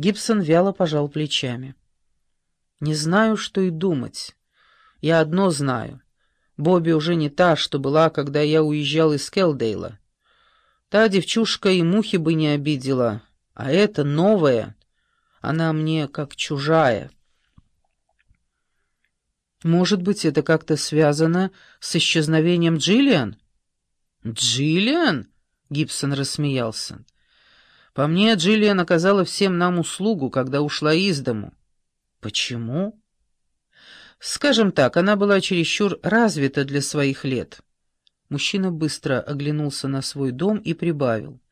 Гибсон вяло пожал плечами. «Не знаю, что и думать. Я одно знаю. Бобби уже не та, что была, когда я уезжал из Келдейла. Та девчушка и мухи бы не обидела, а эта новая, она мне как чужая». «Может быть, это как-то связано с исчезновением Джиллиан?» «Джиллиан?» — Гибсон рассмеялся. «По мне, Джиллиан оказала всем нам услугу, когда ушла из дому». «Почему?» «Скажем так, она была чересчур развита для своих лет». Мужчина быстро оглянулся на свой дом и прибавил.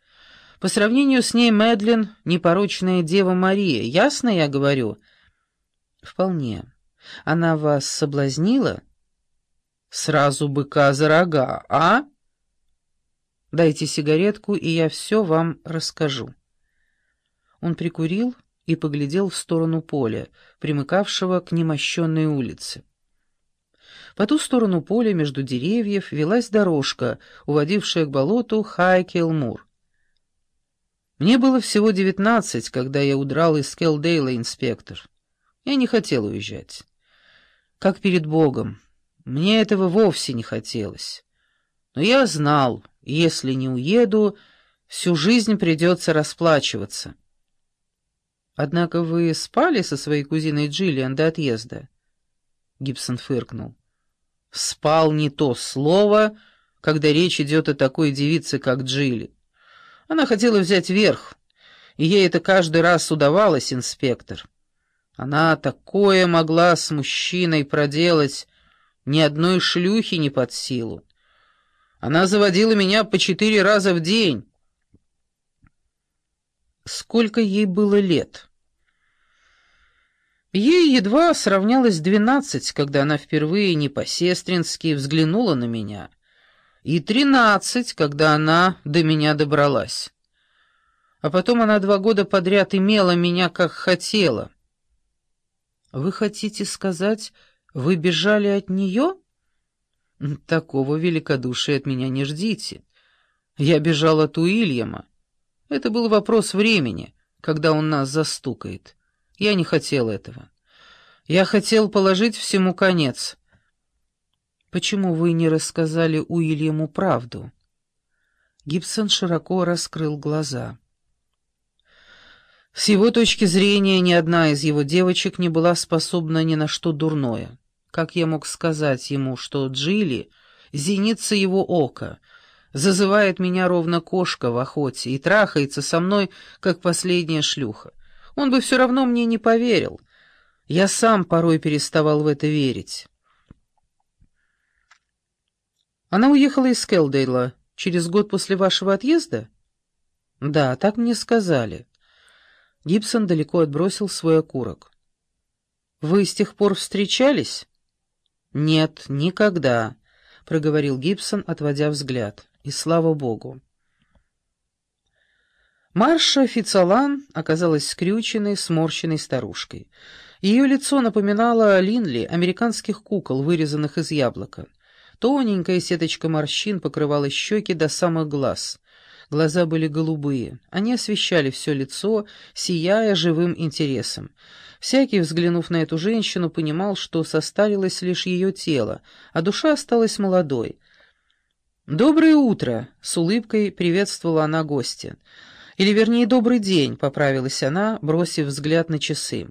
«По сравнению с ней Мэдлин — непорочная Дева Мария, ясно я говорю?» «Вполне. Она вас соблазнила?» «Сразу быка за рога, а?» Дайте сигаретку, и я все вам расскажу». Он прикурил и поглядел в сторону поля, примыкавшего к немощенной улице. По ту сторону поля между деревьев велась дорожка, уводившая к болоту Хайкелмур. Мне было всего девятнадцать, когда я удрал из Келдейла, инспектор. Я не хотел уезжать. Как перед Богом. Мне этого вовсе не хотелось. Но я знал, если не уеду, всю жизнь придется расплачиваться. Однако вы спали со своей кузиной Джиллиан до отъезда? Гибсон фыркнул. Спал не то слово, когда речь идет о такой девице, как Джилли. Она хотела взять верх, и ей это каждый раз удавалось, инспектор. Она такое могла с мужчиной проделать, ни одной шлюхи не под силу. Она заводила меня по четыре раза в день. Сколько ей было лет? Ей едва сравнялось двенадцать, когда она впервые не по-сестрински взглянула на меня, и тринадцать, когда она до меня добралась. А потом она два года подряд имела меня, как хотела. Вы хотите сказать, вы бежали от нее? Такого великодушия от меня не ждите. Я бежал от Уильяма. Это был вопрос времени, когда он нас застукает. Я не хотел этого. Я хотел положить всему конец. Почему вы не рассказали Уильяму правду? Гибсон широко раскрыл глаза. С его точки зрения, ни одна из его девочек не была способна ни на что дурное. Как я мог сказать ему, что Джилли — зеница его ока, зазывает меня ровно кошка в охоте и трахается со мной, как последняя шлюха? Он бы все равно мне не поверил. Я сам порой переставал в это верить. Она уехала из Келдейла через год после вашего отъезда? Да, так мне сказали. Гибсон далеко отбросил свой окурок. Вы с тех пор встречались? «Нет, никогда», — проговорил Гибсон, отводя взгляд. «И слава богу». Марша Фицалан оказалась скрюченной, сморщенной старушкой. Ее лицо напоминало Линли, американских кукол, вырезанных из яблока. Тоненькая сеточка морщин покрывала щеки до самых глаз. Глаза были голубые. Они освещали все лицо, сияя живым интересом. Всякий, взглянув на эту женщину, понимал, что состарилось лишь ее тело, а душа осталась молодой. «Доброе утро!» — с улыбкой приветствовала она гостя. «Или, вернее, добрый день!» — поправилась она, бросив взгляд на часы.